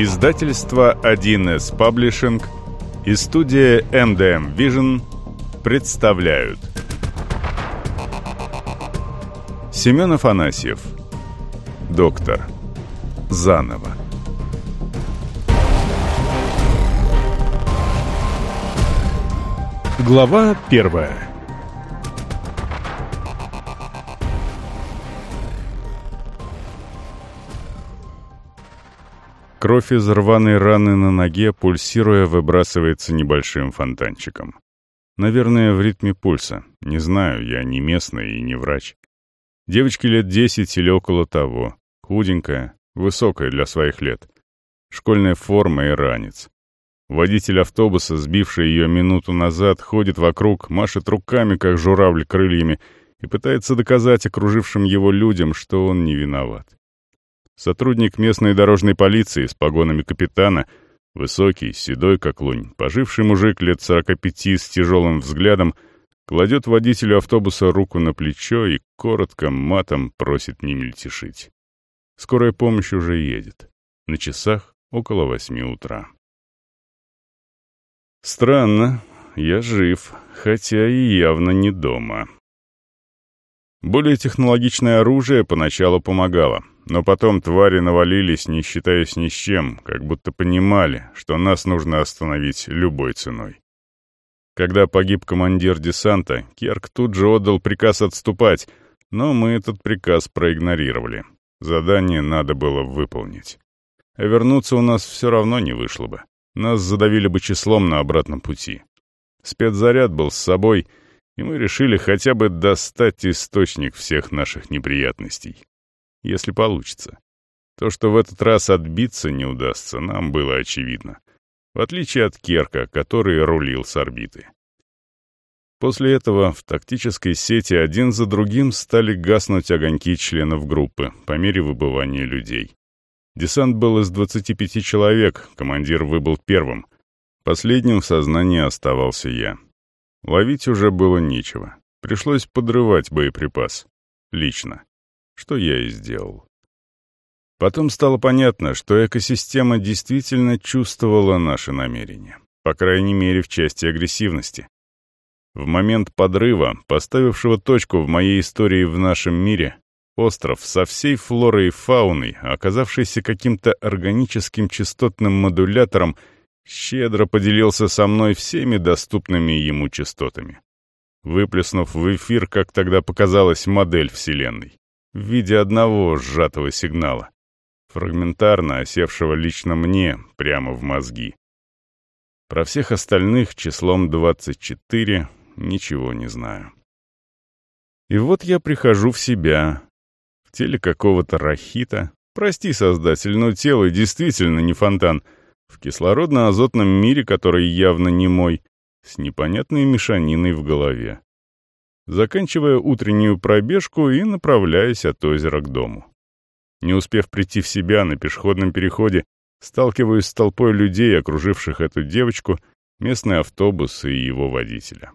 Издательство 1С Паблишинг и студия MDM Vision представляют. Семен Афанасьев. Доктор. Заново. Глава первая Кровь из рваной раны на ноге, пульсируя, выбрасывается небольшим фонтанчиком. Наверное, в ритме пульса. Не знаю, я не местный и не врач. Девочке лет десять или около того. Худенькая, высокая для своих лет. Школьная форма и ранец. Водитель автобуса, сбивший ее минуту назад, ходит вокруг, машет руками, как журавль крыльями, и пытается доказать окружившим его людям, что он не виноват. Сотрудник местной дорожной полиции с погонами капитана, высокий, седой как лунь, поживший мужик лет сорока пяти с тяжелым взглядом, кладет водителю автобуса руку на плечо и коротко матом просит не мельтешить. Скорая помощь уже едет. На часах около восьми утра. Странно, я жив, хотя и явно не дома. Более технологичное оружие поначалу помогало, но потом твари навалились, не считаясь ни с чем, как будто понимали, что нас нужно остановить любой ценой. Когда погиб командир десанта, Керк тут же отдал приказ отступать, но мы этот приказ проигнорировали. Задание надо было выполнить. А вернуться у нас все равно не вышло бы. Нас задавили бы числом на обратном пути. Спецзаряд был с собой, и мы решили хотя бы достать источник всех наших неприятностей если получится. То, что в этот раз отбиться не удастся, нам было очевидно. В отличие от Керка, который рулил с орбиты. После этого в тактической сети один за другим стали гаснуть огоньки членов группы по мере выбывания людей. Десант был из 25 человек, командир выбыл первым. Последним в сознании оставался я. Ловить уже было нечего. Пришлось подрывать боеприпас. Лично что я и сделал. Потом стало понятно, что экосистема действительно чувствовала наши намерения, по крайней мере в части агрессивности. В момент подрыва, поставившего точку в моей истории в нашем мире, остров со всей флорой и фауной, оказавшийся каким-то органическим частотным модулятором, щедро поделился со мной всеми доступными ему частотами, выплеснув в эфир, как тогда показалось, модель Вселенной в виде одного сжатого сигнала, фрагментарно осевшего лично мне прямо в мозги. Про всех остальных числом 24 ничего не знаю. И вот я прихожу в себя, в теле какого-то рахита. Прости, создатель, но тело действительно не фонтан. В кислородно-азотном мире, который явно не мой, с непонятной мешаниной в голове заканчивая утреннюю пробежку и направляясь от озера к дому. Не успев прийти в себя на пешеходном переходе, сталкиваюсь с толпой людей, окруживших эту девочку, местный автобус и его водителя.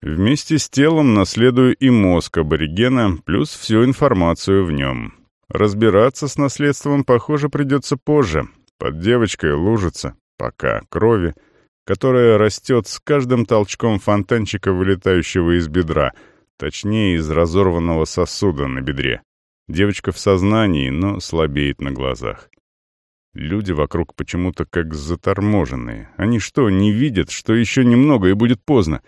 Вместе с телом наследую и мозг аборигена, плюс всю информацию в нем. Разбираться с наследством, похоже, придется позже. Под девочкой лужица, пока, крови — которая растет с каждым толчком фонтанчика, вылетающего из бедра, точнее, из разорванного сосуда на бедре. Девочка в сознании, но слабеет на глазах. Люди вокруг почему-то как заторможенные. Они что, не видят, что еще немного и будет поздно?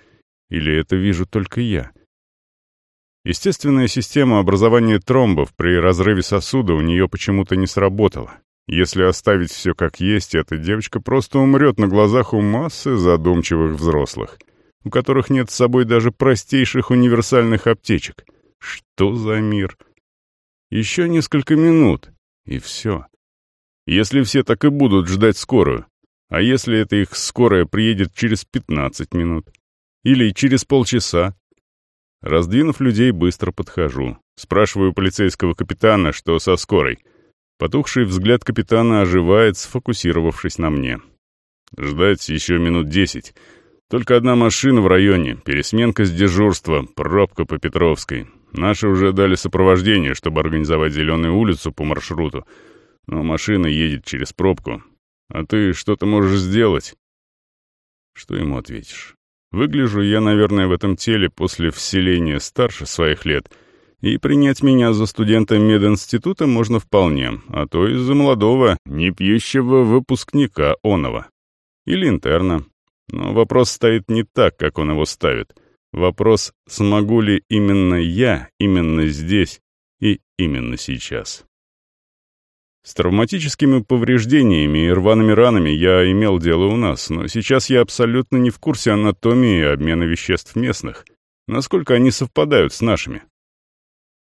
Или это вижу только я? Естественная система образования тромбов при разрыве сосуда у нее почему-то не сработала. Если оставить все как есть, эта девочка просто умрет на глазах у массы задумчивых взрослых, у которых нет с собой даже простейших универсальных аптечек. Что за мир? Еще несколько минут, и все. Если все так и будут ждать скорую, а если эта их скорая приедет через 15 минут? Или через полчаса? Раздвинув людей, быстро подхожу. Спрашиваю полицейского капитана, что со скорой — Потухший взгляд капитана оживает, сфокусировавшись на мне. Ждать еще минут десять. Только одна машина в районе, пересменка с дежурства, пробка по Петровской. Наши уже дали сопровождение, чтобы организовать Зеленую улицу по маршруту. Но машина едет через пробку. А ты что-то можешь сделать?» Что ему ответишь? Выгляжу я, наверное, в этом теле после вселения старше своих лет, и принять меня за студента мединститута можно вполне, а то и за молодого, не пьющего выпускника оного. Или интерна. Но вопрос стоит не так, как он его ставит. Вопрос, смогу ли именно я, именно здесь и именно сейчас. С травматическими повреждениями и рваными ранами я имел дело у нас, но сейчас я абсолютно не в курсе анатомии обмена веществ местных, насколько они совпадают с нашими.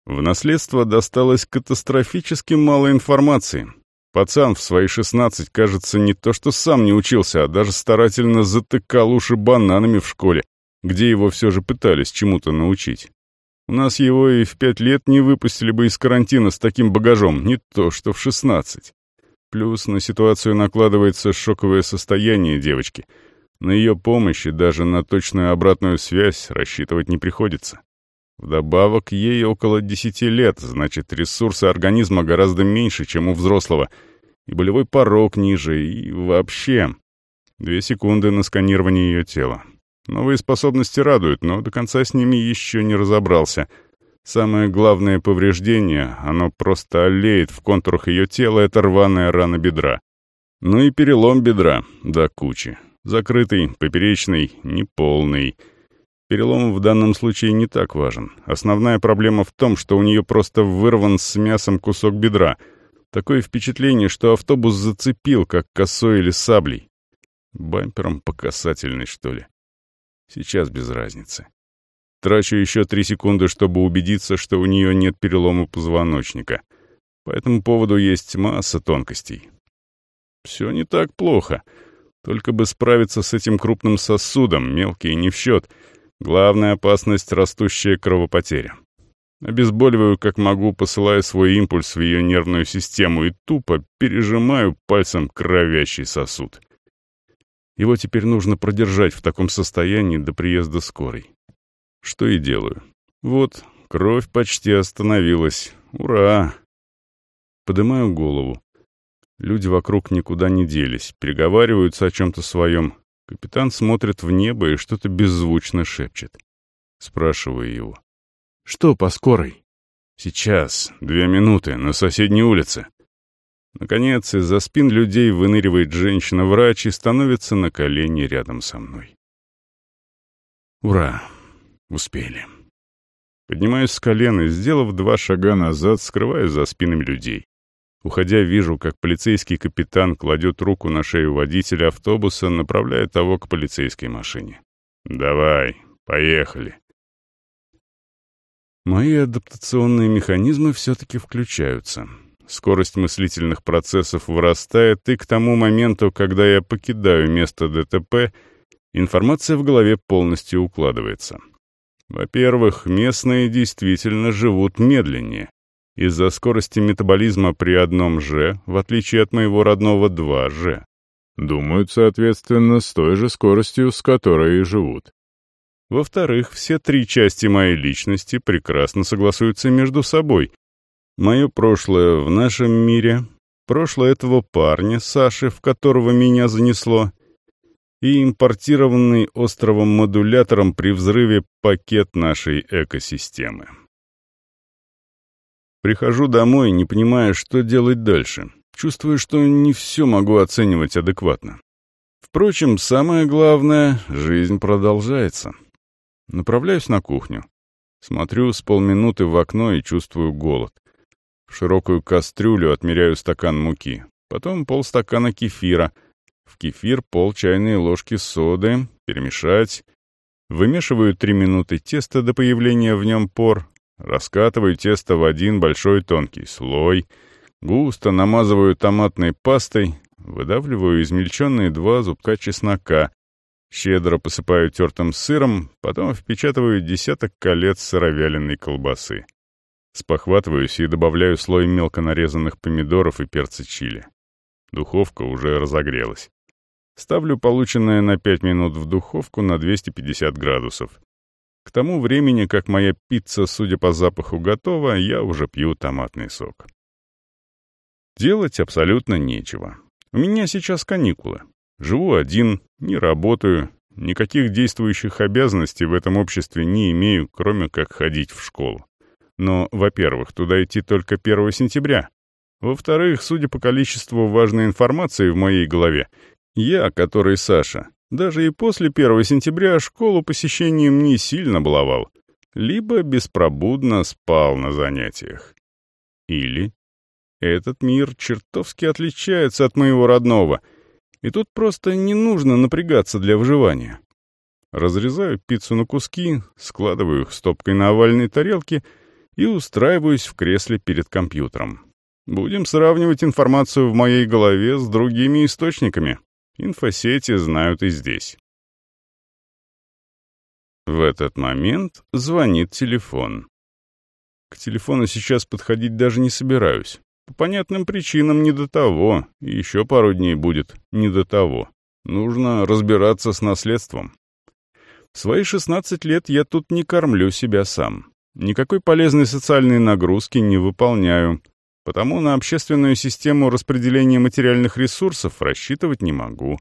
В наследство досталось катастрофически мало информации. Пацан в свои 16, кажется, не то что сам не учился, а даже старательно затыкал уши бананами в школе, где его все же пытались чему-то научить. У нас его и в пять лет не выпустили бы из карантина с таким багажом, не то что в шестнадцать. Плюс на ситуацию накладывается шоковое состояние девочки. На ее помощь и даже на точную обратную связь рассчитывать не приходится. Вдобавок, ей около десяти лет, значит, ресурсы организма гораздо меньше, чем у взрослого, и болевой порог ниже, и вообще... Две секунды на сканирование ее тела. Новые способности радуют, но до конца с ними еще не разобрался. Самое главное повреждение, оно просто олеет в контурах ее тела, это рваная рана бедра. Ну и перелом бедра, до кучи. Закрытый, поперечный, неполный. Перелом в данном случае не так важен. Основная проблема в том, что у нее просто вырван с мясом кусок бедра. Такое впечатление, что автобус зацепил, как косой или саблей. Бампером по касательной, что ли. Сейчас без разницы. Трачу еще три секунды, чтобы убедиться, что у нее нет перелома позвоночника. По этому поводу есть масса тонкостей. Все не так плохо. Только бы справиться с этим крупным сосудом, мелкие не в счет. Главная опасность — растущая кровопотеря. Обезболиваю как могу, посылая свой импульс в ее нервную систему и тупо пережимаю пальцем кровящий сосуд. Его теперь нужно продержать в таком состоянии до приезда скорой. Что и делаю. Вот, кровь почти остановилась. Ура! Поднимаю голову. Люди вокруг никуда не делись, переговариваются о чем-то своем. Капитан смотрит в небо и что-то беззвучно шепчет. Спрашиваю его. «Что по скорой?» «Сейчас, две минуты, на соседней улице». Наконец, из-за спин людей выныривает женщина-врач и становится на колени рядом со мной. Ура! Успели. Поднимаюсь с колена и, сделав два шага назад, скрываюсь за спинами людей. Уходя, вижу, как полицейский капитан кладет руку на шею водителя автобуса, направляя того к полицейской машине. «Давай, поехали». Мои адаптационные механизмы все-таки включаются скорость мыслительных процессов вырастает, и к тому моменту, когда я покидаю место ДТП, информация в голове полностью укладывается. Во-первых, местные действительно живут медленнее. Из-за скорости метаболизма при одном G, в отличие от моего родного 2G. Думают, соответственно, с той же скоростью, с которой и живут. Во-вторых, все три части моей личности прекрасно согласуются между собой, Мое прошлое в нашем мире, прошлое этого парня, Саши, в которого меня занесло, и импортированный островом-модулятором при взрыве пакет нашей экосистемы. Прихожу домой, не понимая, что делать дальше. Чувствую, что не все могу оценивать адекватно. Впрочем, самое главное — жизнь продолжается. Направляюсь на кухню. Смотрю с полминуты в окно и чувствую голод. В широкую кастрюлю отмеряю стакан муки, потом полстакана кефира, в кефир пол чайной ложки соды, перемешать. Вымешиваю три минуты тесто до появления в нем пор, раскатываю тесто в один большой тонкий слой, густо намазываю томатной пастой, выдавливаю измельченные два зубка чеснока, щедро посыпаю тертым сыром, потом впечатываю десяток колец сыровяленой колбасы. Спохватываюсь и добавляю слой мелко нарезанных помидоров и перца чили. Духовка уже разогрелась. Ставлю полученное на 5 минут в духовку на 250 градусов. К тому времени, как моя пицца, судя по запаху, готова, я уже пью томатный сок. Делать абсолютно нечего. У меня сейчас каникулы. Живу один, не работаю, никаких действующих обязанностей в этом обществе не имею, кроме как ходить в школу. Но, во-первых, туда идти только 1 сентября. Во-вторых, судя по количеству важной информации в моей голове, я, который Саша, даже и после 1 сентября школу посещением не сильно баловал, либо беспробудно спал на занятиях. Или этот мир чертовски отличается от моего родного, и тут просто не нужно напрягаться для выживания. Разрезаю пиццу на куски, складываю их стопкой на овальной тарелке и устраиваюсь в кресле перед компьютером. Будем сравнивать информацию в моей голове с другими источниками. Инфосети знают и здесь. В этот момент звонит телефон. К телефону сейчас подходить даже не собираюсь. По понятным причинам не до того, и еще пару дней будет не до того. Нужно разбираться с наследством. В свои 16 лет я тут не кормлю себя сам. Никакой полезной социальной нагрузки не выполняю, потому на общественную систему распределения материальных ресурсов рассчитывать не могу.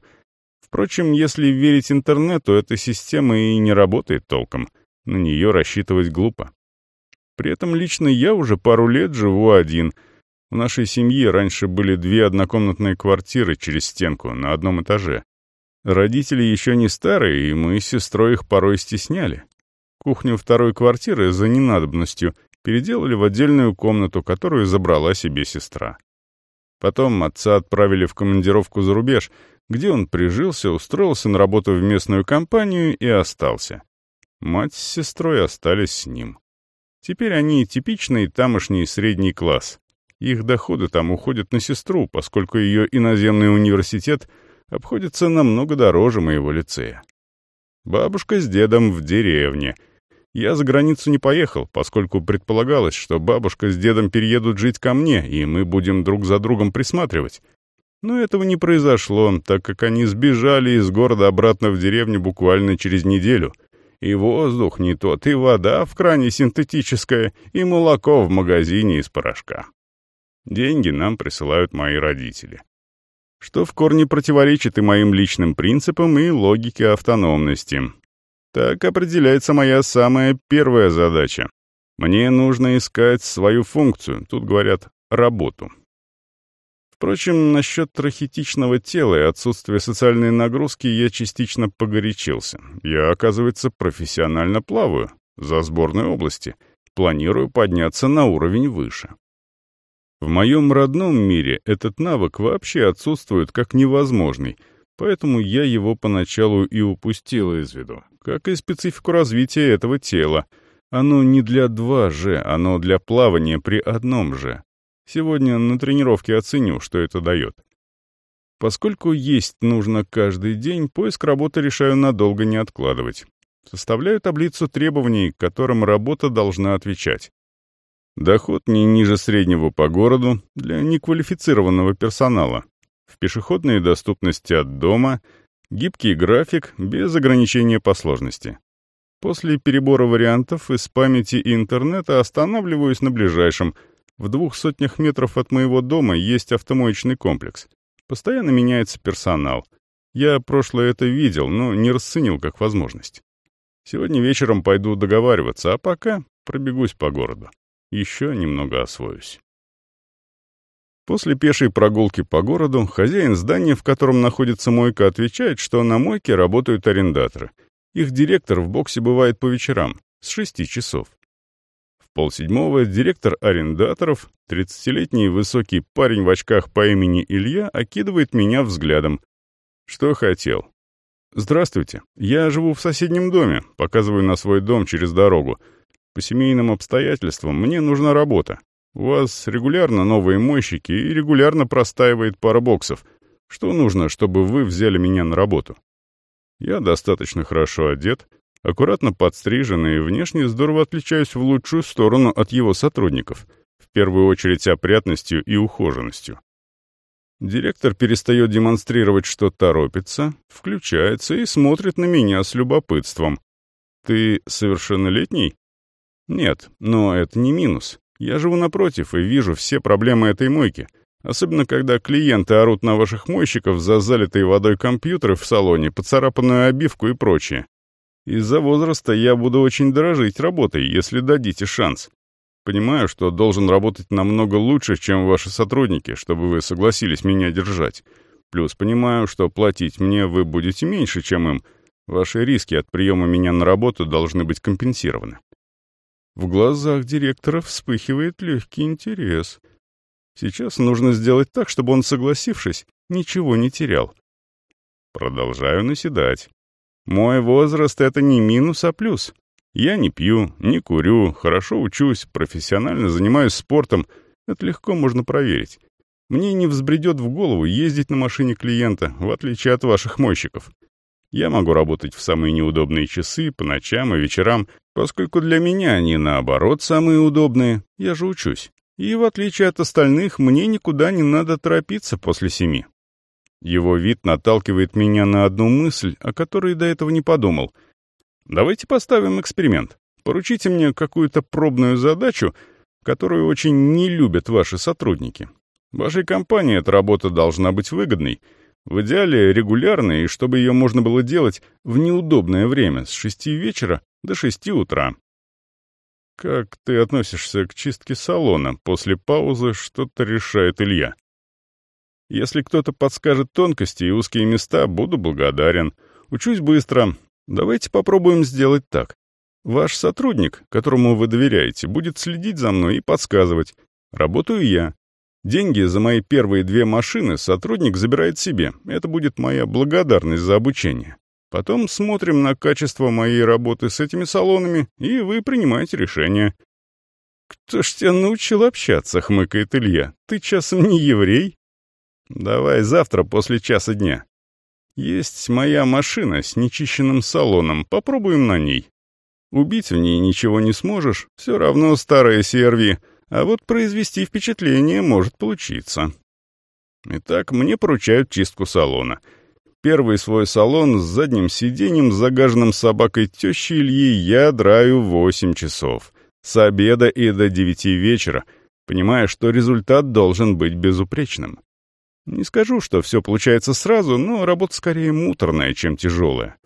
Впрочем, если верить интернету, эта система и не работает толком. На нее рассчитывать глупо. При этом лично я уже пару лет живу один — в нашей семье раньше были две однокомнатные квартиры через стенку на одном этаже. Родители еще не старые, и мы с сестрой их порой стесняли. Кухню второй квартиры за ненадобностью переделали в отдельную комнату, которую забрала себе сестра. Потом отца отправили в командировку за рубеж, где он прижился, устроился на работу в местную компанию и остался. Мать с сестрой остались с ним. Теперь они типичный тамошний средний класс, их доходы там уходят на сестру, поскольку ее иноземный университет обходится намного дороже моего лицея. Бабушка с дедом в деревне. Я за границу не поехал, поскольку предполагалось, что бабушка с дедом переедут жить ко мне, и мы будем друг за другом присматривать. Но этого не произошло, так как они сбежали из города обратно в деревню буквально через неделю. И воздух не тот, и вода в кране синтетическая, и молоко в магазине из порошка. Деньги нам присылают мои родители. Что в корне противоречит и моим личным принципам, и логике автономности. Так определяется моя самая первая задача. Мне нужно искать свою функцию, тут говорят «работу». Впрочем, насчет трахетичного тела и отсутствия социальной нагрузки я частично погорячился. Я, оказывается, профессионально плаваю, за сборной области. Планирую подняться на уровень выше. В моем родном мире этот навык вообще отсутствует как невозможный, поэтому я его поначалу и упустил из виду, как и специфику развития этого тела. Оно не для 2G, оно для плавания при одном же. Сегодня на тренировке оценю, что это дает. Поскольку есть нужно каждый день, поиск работы решаю надолго не откладывать. Составляю таблицу требований, которым работа должна отвечать. Доход не ниже среднего по городу для неквалифицированного персонала. В пешеходной доступности от дома, гибкий график без ограничения по сложности. После перебора вариантов из памяти и интернета останавливаюсь на ближайшем. В двух сотнях метров от моего дома есть автомоечный комплекс. Постоянно меняется персонал. Я прошлое это видел, но не расценил как возможность. Сегодня вечером пойду договариваться, а пока пробегусь по городу еще немного освоюсь. После пешей прогулки по городу хозяин здания, в котором находится мойка, отвечает, что на мойке работают арендаторы. Их директор в боксе бывает по вечерам, с шести часов. В полседьмого директор арендаторов, 30-летний высокий парень в очках по имени Илья, окидывает меня взглядом. Что хотел? «Здравствуйте. Я живу в соседнем доме. Показываю на свой дом через дорогу. По семейным обстоятельствам мне нужна работа. У вас регулярно новые мойщики и регулярно простаивает пара боксов. Что нужно, чтобы вы взяли меня на работу? Я достаточно хорошо одет, аккуратно подстрижен и внешне здорово отличаюсь в лучшую сторону от его сотрудников, в первую очередь опрятностью и ухоженностью. Директор перестает демонстрировать, что торопится, включается и смотрит на меня с любопытством. «Ты совершеннолетний?» Нет, но это не минус. Я живу напротив и вижу все проблемы этой мойки. Особенно, когда клиенты орут на ваших мойщиков за залитые водой компьютеры в салоне, поцарапанную обивку и прочее. Из-за возраста я буду очень дорожить работой, если дадите шанс. Понимаю, что должен работать намного лучше, чем ваши сотрудники, чтобы вы согласились меня держать. Плюс понимаю, что платить мне вы будете меньше, чем им. Ваши риски от приема меня на работу должны быть компенсированы. В глазах директора вспыхивает легкий интерес — Сейчас нужно сделать так, чтобы он, согласившись, ничего не терял. Продолжаю наседать. Мой возраст — это не минус, а плюс. Я не пью, не курю, хорошо учусь, профессионально занимаюсь спортом. Это легко можно проверить. Мне не взбредет в голову ездить на машине клиента, в отличие от ваших мойщиков. Я могу работать в самые неудобные часы, по ночам и вечерам, поскольку для меня они, наоборот, самые удобные. Я же учусь. И, в отличие от остальных, мне никуда не надо торопиться после семи. Его вид наталкивает меня на одну мысль, о которой до этого не подумал. Давайте поставим эксперимент. Поручите мне какую-то пробную задачу, которую очень не любят ваши сотрудники. Вашей компании эта работа должна быть выгодной, в идеале регулярной, и чтобы ее можно было делать в неудобное время, с шести вечера до шести утра. «Как ты относишься к чистке салона?» После паузы что-то решает Илья. «Если кто-то подскажет тонкости и узкие места, буду благодарен. Учусь быстро. Давайте попробуем сделать так. Ваш сотрудник, которому вы доверяете, будет следить за мной и подсказывать. Работаю я. Деньги за мои первые две машины сотрудник забирает себе. Это будет моя благодарность за обучение. Потом смотрим на качество моей работы с этими салонами, и вы принимаете решение». «Кто ж тебя научил общаться?» — хмыкает Илья. «Ты часом не еврей?» «Давай завтра после часа дня. Есть моя машина с нечищенным салоном, попробуем на ней. Убить в ней ничего не сможешь, все равно старая CRV, а вот произвести впечатление может получиться». Итак, мне поручают чистку салона — Первый свой салон с задним сиденьем, загаженным собакой тещи Ильи, я драю 8 часов. С обеда и до 9 вечера, понимая, что результат должен быть безупречным. Не скажу, что все получается сразу, но работа скорее муторная, чем тяжелая.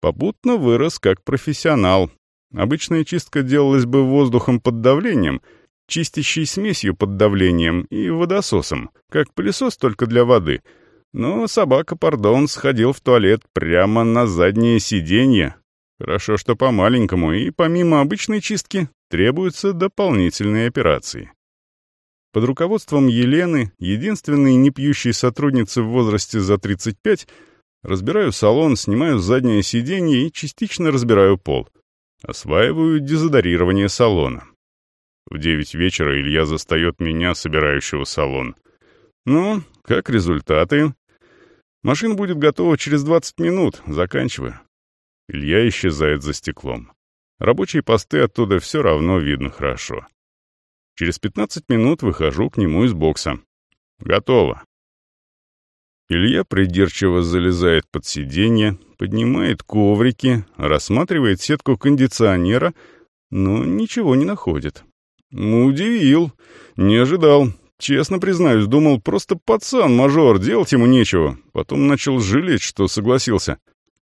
Попутно вырос как профессионал. Обычная чистка делалась бы воздухом под давлением, чистящей смесью под давлением и водососом, как пылесос только для воды — но собака, пардон, сходил в туалет прямо на заднее сиденье. Хорошо, что по-маленькому, и помимо обычной чистки требуются дополнительные операции. Под руководством Елены, единственной непьющей сотрудницы в возрасте за 35, разбираю салон, снимаю заднее сиденье и частично разбираю пол. Осваиваю дезодорирование салона. В девять вечера Илья застает меня, собирающего салон. «Ну, как результаты?» Машина будет готова через 20 минут. Заканчиваю. Илья исчезает за стеклом. Рабочие посты оттуда все равно видно хорошо. Через 15 минут выхожу к нему из бокса. Готово. Илья придирчиво залезает под сиденье, поднимает коврики, рассматривает сетку кондиционера, но ничего не находит. Удивил, не ожидал. Честно признаюсь, думал, просто пацан, мажор, делать ему нечего. Потом начал жалеть, что согласился.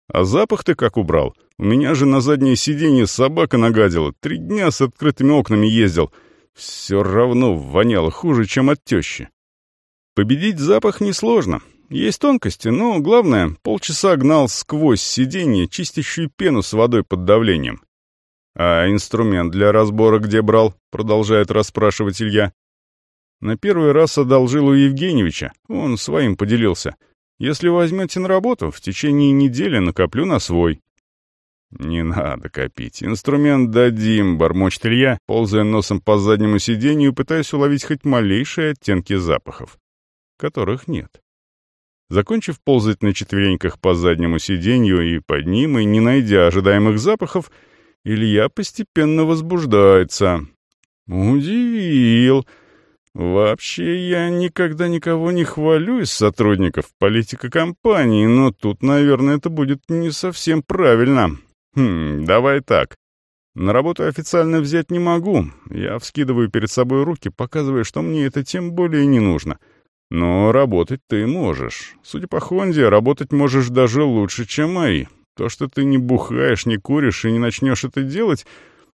А запах ты как убрал? У меня же на заднее сиденье собака нагадила. Три дня с открытыми окнами ездил. Все равно воняло хуже, чем от тещи. Победить запах несложно. Есть тонкости, но главное, полчаса гнал сквозь сиденье чистящую пену с водой под давлением. «А инструмент для разбора где брал?» — продолжает расспрашивать Илья. На первый раз одолжил у Евгеньевича, он своим поделился. Если возьмете на работу, в течение недели накоплю на свой. «Не надо копить. Инструмент дадим», — бормочет Илья, ползая носом по заднему сиденью пытаясь уловить хоть малейшие оттенки запахов, которых нет. Закончив ползать на четвереньках по заднему сиденью и под ним, и не найдя ожидаемых запахов, Илья постепенно возбуждается. «Удивил. Вообще, я никогда никого не хвалю из сотрудников политика компании, но тут, наверное, это будет не совсем правильно. Хм, давай так. На работу официально взять не могу. Я вскидываю перед собой руки, показывая, что мне это тем более не нужно. Но работать ты можешь. Судя по Хонде, работать можешь даже лучше, чем мои. То, что ты не бухаешь, не куришь и не начнешь это делать,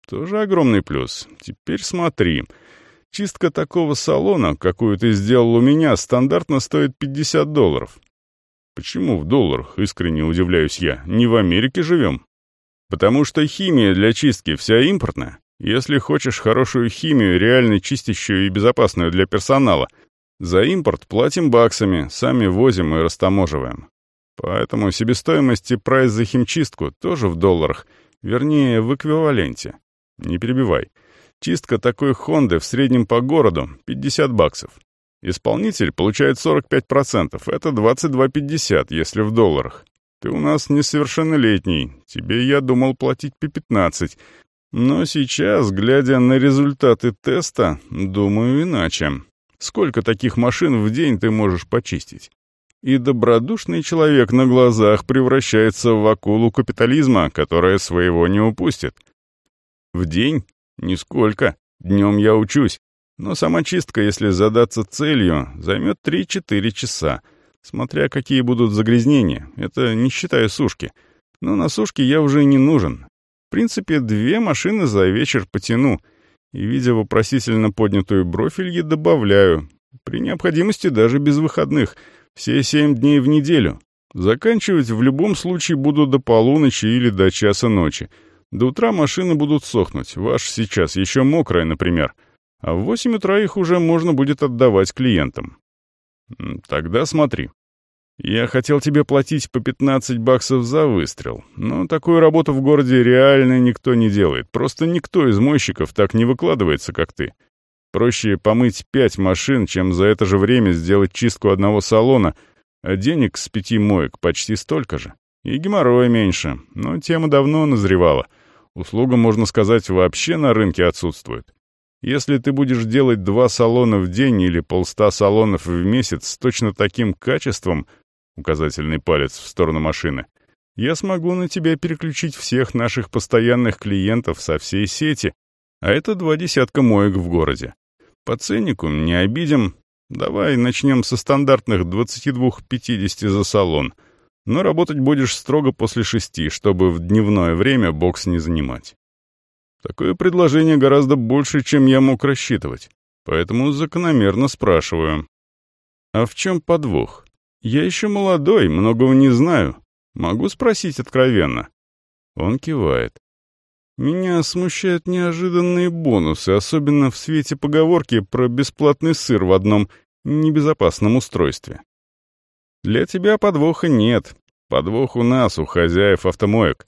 тоже огромный плюс. Теперь смотри. Чистка такого салона, какую ты сделал у меня, стандартно стоит 50 долларов. Почему в долларах, искренне удивляюсь я, не в Америке живем? Потому что химия для чистки вся импортная. Если хочешь хорошую химию, реально чистящую и безопасную для персонала, за импорт платим баксами, сами возим и растаможиваем. Поэтому себестоимость и прайс за химчистку тоже в долларах, вернее, в эквиваленте. Не перебивай. Чистка такой Хонды в среднем по городу — 50 баксов. Исполнитель получает 45%, это 22,50, если в долларах. Ты у нас несовершеннолетний, тебе я думал платить по 15. Но сейчас, глядя на результаты теста, думаю иначе. Сколько таких машин в день ты можешь почистить? И добродушный человек на глазах превращается в акулу капитализма, которая своего не упустит. В день? Нисколько. Днем я учусь. Но сама чистка, если задаться целью, займет 3-4 часа, смотря какие будут загрязнения, это не считая сушки. Но на сушке я уже не нужен. В принципе, две машины за вечер потяну, и, видя вопросительно поднятую бровь, Ильи добавляю, при необходимости даже без выходных, все семь дней в неделю. Заканчивать в любом случае буду до полуночи или до часа ночи. До утра машины будут сохнуть, ваш сейчас еще мокрая, например — а в восемь утра их уже можно будет отдавать клиентам. Тогда смотри. Я хотел тебе платить по 15 баксов за выстрел, но такую работу в городе реально никто не делает. Просто никто из мойщиков так не выкладывается, как ты. Проще помыть пять машин, чем за это же время сделать чистку одного салона, а денег с пяти моек почти столько же. И геморроя меньше, но тема давно назревала. Услуга, можно сказать, вообще на рынке отсутствует. Если ты будешь делать два салона в день или полста салонов в месяц с точно таким качеством, указательный палец в сторону машины, я смогу на тебя переключить всех наших постоянных клиентов со всей сети, а это два десятка моек в городе. По ценнику не обидим. Давай начнем со стандартных 22-50 за салон, но работать будешь строго после шести, чтобы в дневное время бокс не занимать. Такое предложение гораздо больше, чем я мог рассчитывать, поэтому закономерно спрашиваю. А в чем подвох? Я еще молодой, многого не знаю. Могу спросить откровенно? Он кивает. Меня смущают неожиданные бонусы, особенно в свете поговорки про бесплатный сыр в одном небезопасном устройстве. Для тебя подвоха нет. Подвох у нас, у хозяев автомоек.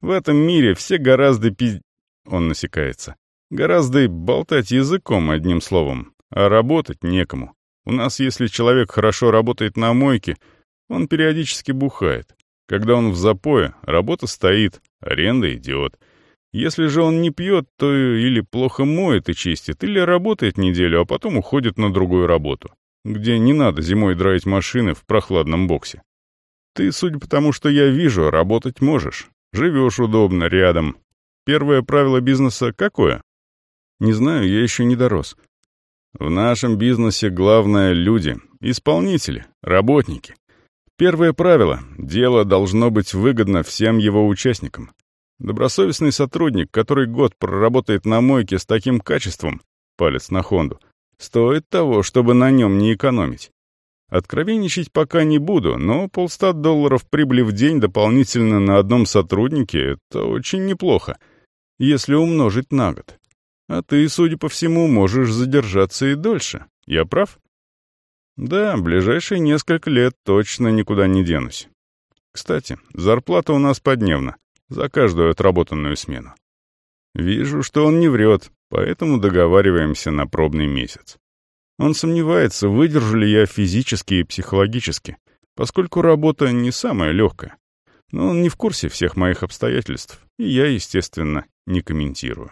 В этом мире все гораздо пиз... Он насекается. Гораздо болтать языком, одним словом. А работать некому. У нас, если человек хорошо работает на мойке, он периодически бухает. Когда он в запое, работа стоит, аренда идет. Если же он не пьет, то или плохо моет и чистит, или работает неделю, а потом уходит на другую работу, где не надо зимой драить машины в прохладном боксе. Ты, судя по тому, что я вижу, работать можешь. Живешь удобно, рядом, Первое правило бизнеса какое? Не знаю, я еще не дорос. В нашем бизнесе главное — люди, исполнители, работники. Первое правило — дело должно быть выгодно всем его участникам. Добросовестный сотрудник, который год проработает на мойке с таким качеством, палец на Хонду, стоит того, чтобы на нем не экономить. Откровенничать пока не буду, но полста долларов прибыли в день дополнительно на одном сотруднике — это очень неплохо — если умножить на год. А ты, судя по всему, можешь задержаться и дольше. Я прав? Да, ближайшие несколько лет точно никуда не денусь. Кстати, зарплата у нас подневна, за каждую отработанную смену. Вижу, что он не врет, поэтому договариваемся на пробный месяц. Он сомневается, выдержу ли я физически и психологически, поскольку работа не самая легкая. Но он не в курсе всех моих обстоятельств, и я, естественно, не комментирую.